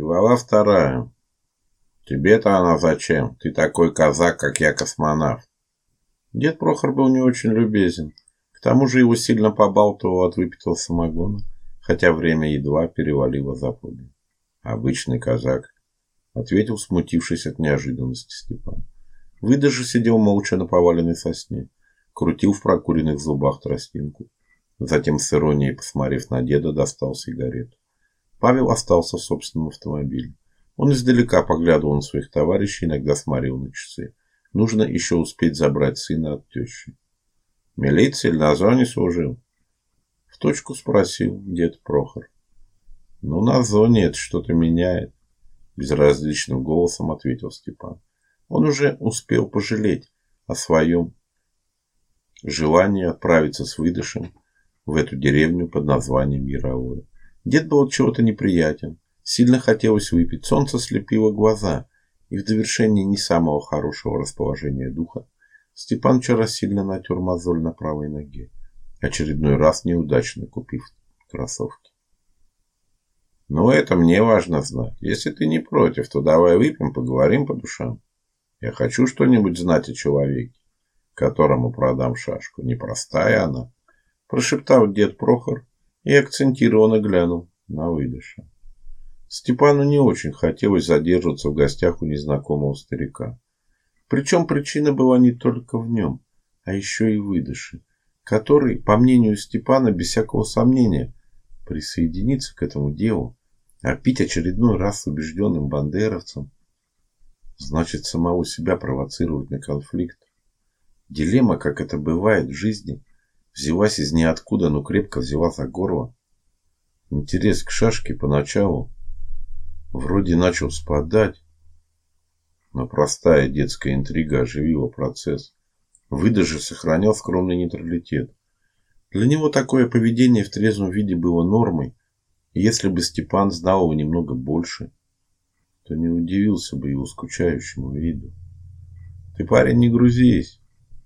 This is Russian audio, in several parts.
Глава вторая. Тебе-то она зачем? Ты такой казак, как я космонавт. Дед Прохор был не очень любезен. К тому же его сильно побалтывал от выпитого самогона, хотя время едва перевалило за полдень. Обычный казак, ответил смутившись от неожиданности Степан. Выда же сидел молча на поваленной сосне, крутил в прокуренных зубах тростинку. Затем с иронией, посмотрев на деда, достал сигарету. Павел остался в собственном автомобиле. Он издалека поглядывал на своих товарищей, иногда смотрел на часы. Нужно еще успеть забрать сына от тещи. Милиция на зоне служил? В точку спросил дед Прохор. Ну, на зоне это что-то меняет, безразличным голосом ответил Степан. Он уже успел пожалеть о своем желании отправиться с выдышем в эту деревню под названием Яровое. Дед был чего-то неприятен. Сильно хотелось выпить. Солнце слепило глаза. И в довершение не самого хорошего расположения духа Степан вчера сильно натер мозоль на правой ноге, очередной раз неудачно купив кроссовки. Но это мне важно знать. Если ты не против, то давай выпьем, поговорим по душам. Я хочу что-нибудь знать о человеке, которому продам шашку. Непростая она, прошептал дед Прохор и акцентированно глянул на выдыша. Степану не очень хотелось задерживаться в гостях у незнакомого старика. Причем причина была не только в нем, а еще и выдыше, который, по мнению Степана, без всякого сомнения, присоединится к этому делу, а пить очередной раз убежденным бандеровцем значит самого себя провоцировать на конфликт. Дилемма, как это бывает в жизни, взялась из ниоткуда, но крепко взяла за горло. Интерес к шашке поначалу вроде начал спадать, но простая детская интрига оживила процесс. Выда же сохранял скромный нейтралитет. Для него такое поведение в трезвом виде было нормой, и если бы Степан знал его немного больше, то не удивился бы его скучающему виду. Ты, парень, не грузись.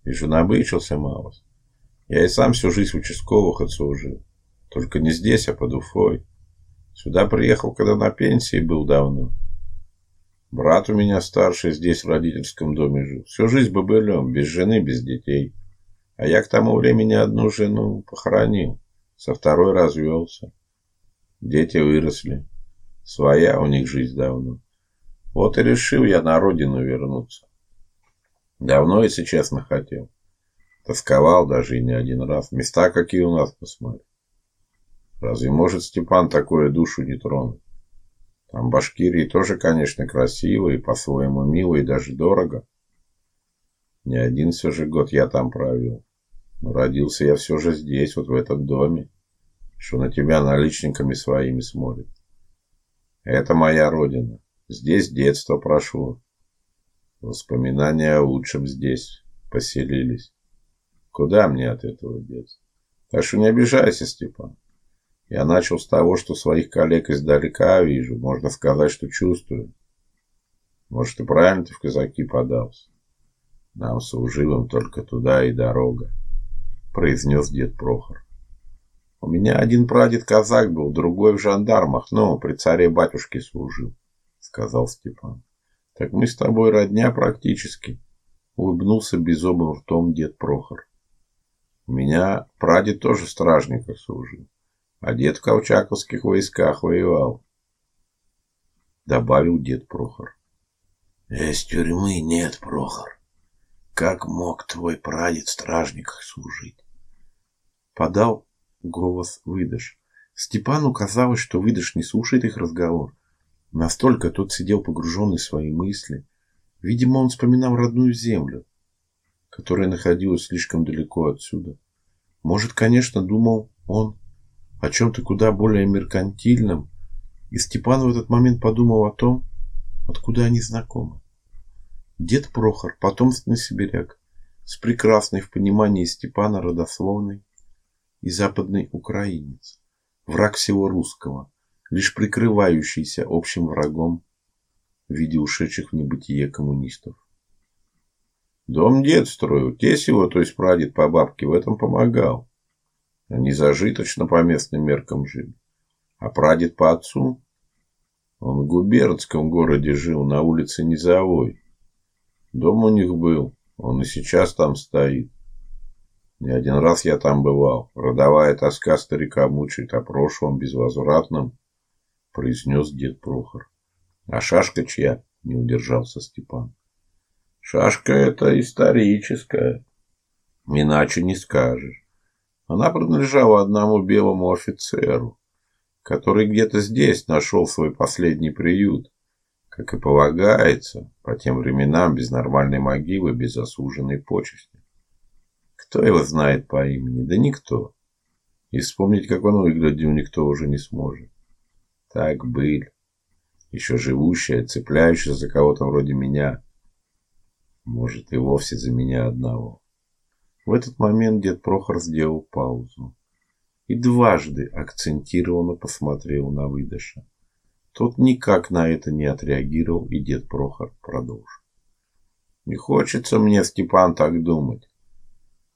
Вижу, набычился малость. Я и сам всю жизнь в участковых отслужил. Только не здесь, а под Уфой. Сюда приехал, когда на пенсии был давно. Брат у меня старший здесь в родительском доме жил. Всю жизнь бобылем, без жены, без детей. А я к тому времени одну жену похоронил. Со второй развелся. Дети выросли. Своя у них жизнь давно. Вот и решил я на родину вернуться. Давно, если честно, хотел. Тосковал даже и не один раз. Места какие у нас посмотри. Разве может Степан такое душу не тронуть? Там Башкирии тоже, конечно, красиво и по-своему мило и даже дорого. Не один все же год я там провел. Но родился я все же здесь, вот в этом доме, что на тебя наличниками своими смотрит. Это моя родина. Здесь детство прошло. Воспоминания о лучшем здесь поселились. Куда мне от этого детства? Так что не обижайся, Степан. Я начал с того, что своих коллег издалека вижу, можно сказать, что чувствую. Может, и правильно ты в казаки подался. Нам, служивым, только туда и дорога, произнес дед Прохор. У меня один прадед казак был, другой в жандармах, но при царе-батюшке служил, сказал Степан. Так мы с тобой родня практически, улыбнулся беззубым ртом дед Прохор. Меня прадед тоже в стражниках служил а дед в колчаковских войсках воевал. Добавил дед Прохор. Из тюрьмы нет, Прохор. Как мог твой прадед в стражниках служить? Подал голос выдыш. Степану казалось, что выдыш не слушает их разговор. Настолько тот сидел погруженный в свои мысли. Видимо, он вспоминал родную землю, которая находилась слишком далеко отсюда. Может, конечно, думал он о чем-то куда более меркантильном, и Степан в этот момент подумал о том, откуда они знакомы. Дед Прохор, потомственный сибиряк, с прекрасной в понимании Степана родословной и западный украинец, враг всего русского, лишь прикрывающийся общим врагом в виде ушедших в небытие коммунистов. Дом дед строил, тесть его, то есть прадед по бабке, в этом помогал. Они зажиточно по местным меркам жили. А прадед по отцу Он в губернском городе жил, на улице Низовой. Дом у них был, он и сейчас там стоит. Не один раз я там бывал. Родовая тоска старика мучает о прошлом безвозвратном, произнес дед Прохор. А шашка чья? Не удержался Степан. Шашка это историческая. Иначе не скажешь. Она принадлежала одному белому офицеру который где-то здесь нашел свой последний приют, как и полагается, по тем временам без нормальной могилы, без заслуженной почести. Кто его знает по имени? Да никто. И вспомнить, как он выглядел, никто уже не сможет. Так быль, еще живущая, цепляющая за кого-то вроде меня, может и вовсе за меня одного. В этот момент дед Прохор сделал паузу и дважды акцентированно посмотрел на выдыша. Тот никак на это не отреагировал, и дед Прохор продолжил. Не хочется мне, Степан, так думать.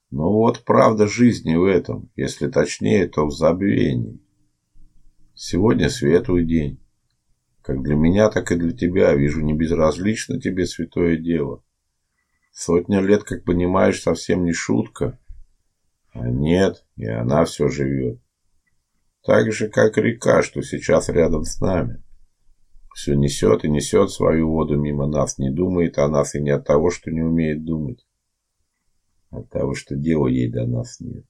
Но вот правда жизни в этом, если точнее, то в забвении. Сегодня светлый день. Как для меня, так и для тебя. Вижу, не безразлично тебе святое дело. Сотня лет, как понимаешь, совсем не шутка. А нет, и она все живет. Так же, как река, что сейчас рядом с нами. Все несет и несет свою воду мимо нас, не думает о нас и не от того, что не умеет думать, от того, что дела ей до нас нет.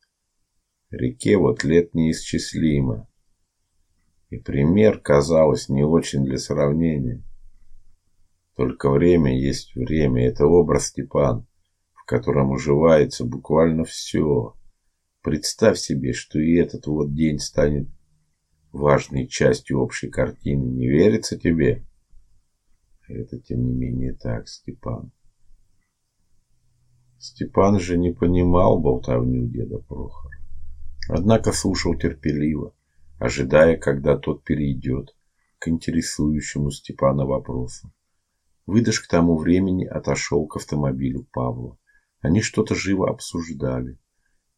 Реке вот лет неисчислимо. И пример, казалось, не очень для сравнения. Только время есть время, это образ Степан, в котором уживается буквально все. Представь себе, что и этот вот день станет важной частью общей картины. Не верится тебе? Это, тем не менее, так, Степан. Степан же не понимал болтовню деда Прохора. Однако слушал терпеливо, ожидая, когда тот перейдет к интересующему Степана вопросу. Выдаж к тому времени отошел к автомобилю Павла. Они что-то живо обсуждали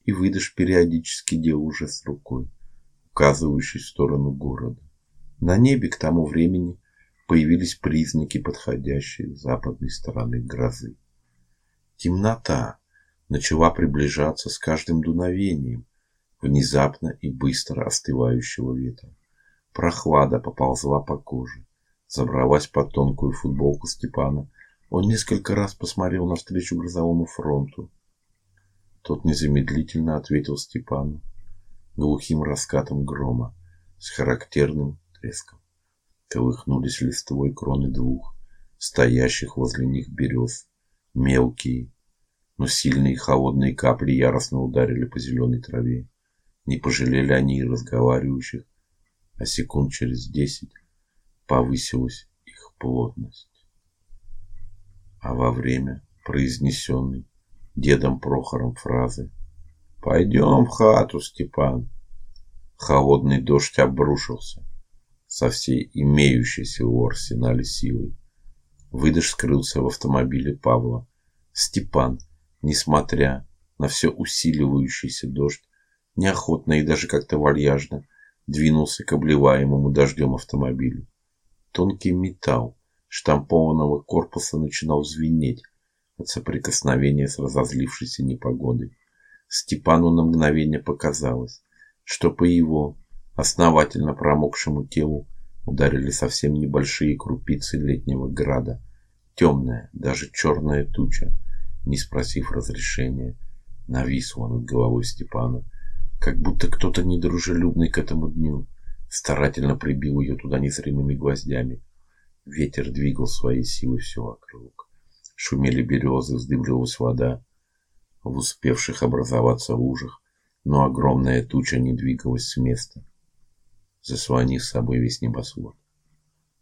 и выдашь периодически делал жест рукой, указывающий в сторону города. На небе к тому времени появились признаки подходящей с западной стороны грозы. Темнота начала приближаться с каждым дуновением внезапно и быстро остывающего ветра. Прохлада поползла по коже, забралась под тонкую футболку Степана. Он несколько раз посмотрел навстречу грозовому фронту, тот незамедлительно ответил Степану глухим раскатом грома с характерным треском. Колыхнулись листвой кроны двух стоящих возле них берез, мелкие, но сильные холодные капли яростно ударили по зеленой траве. Не пожалели они и разговаривающих, а секунд через десять повысилась их плотность. А во время произнесенной дедом Прохором фразы. Пойдем в хату, Степан. Холодный дождь обрушился со всей имеющейся у арсенале силой. Выдаж скрылся в автомобиле Павла. Степан, несмотря на все усиливающийся дождь, неохотно и даже как-то вальяжно двинулся к обливаемому дождем автомобилю. Тонкий металл штампованного корпуса начинал звенеть, от соприкосновения с разозлившейся непогодой. Степану на мгновение показалось, что по его основательно промокшему телу ударили совсем небольшие крупицы летнего града. Темная, даже черная туча, не спросив разрешения, нависла над головой Степана, как будто кто-то недружелюбный к этому дню старательно прибил ее туда незримыми гвоздями. Ветер двигал своей силой все вокруг. Шумели березы, вздымлилась вода в успевших образоваться лужах, но огромная туча не двигалась с места, заслонив с собой весь небосвод,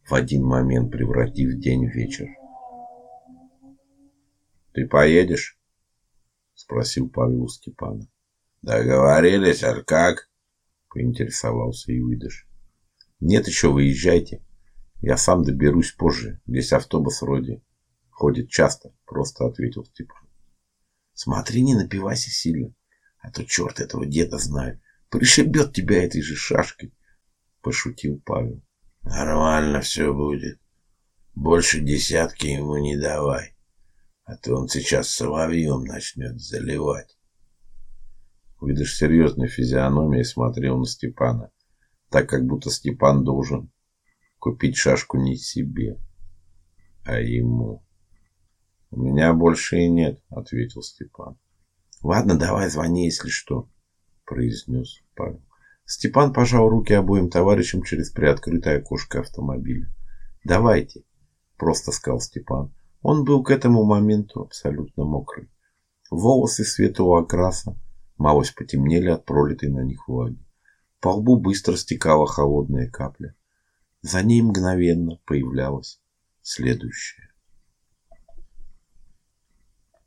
в один момент превратив день в вечер. Ты поедешь? спросил Павел Степана. Договорились, а как? Поинтересовался выдаш. Нет, еще выезжайте. Я сам доберусь позже. Здесь автобус вроде Ходит часто, просто ответил Степан. Смотри, не напивайся сильно, а то черт этого деда знает. Пришибет тебя этой же шашкой, пошутил Павел. Нормально все будет. Больше десятки ему не давай, а то он сейчас соловьем начнет заливать. Видишь серьезной физиономией смотрел на Степана, так как будто Степан должен купить шашку не себе, а ему. У меня больше и нет, ответил Степан. Ладно, давай звони, если что, произнес Павел. Степан пожал руки обоим товарищам через приоткрытое окошко автомобиля. Давайте, просто сказал Степан. Он был к этому моменту абсолютно мокрый. Волосы светлого окраса малость потемнели от пролитой на них влаги. По лбу быстро стекала холодная капля. За ней мгновенно появлялась следующая.